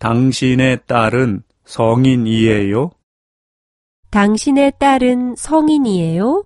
당신의 딸은 성인이에요? 당신의 딸은 성인이에요?